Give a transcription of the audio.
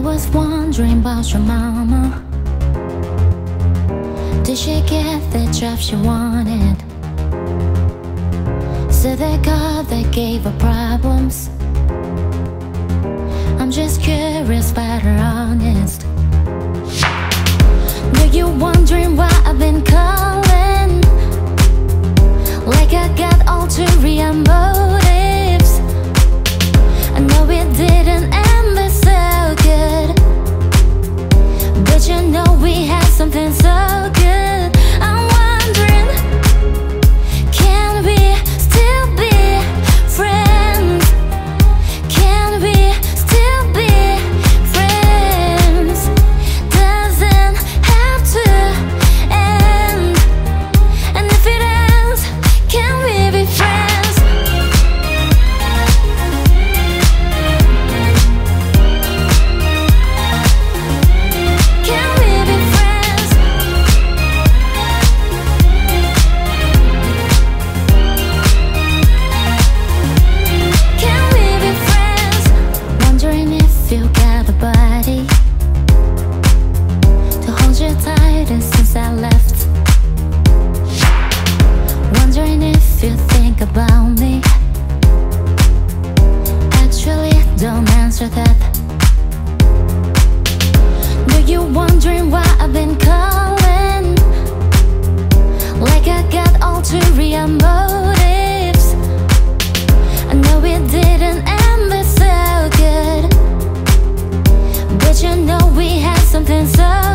was wondering about your mama. Did she get the job she wanted? Said so the God that gave her problems. Don't answer that. Do you wondering why I've been calling. Like I got ulterior motives. I know it didn't end this so good. But you know we had something so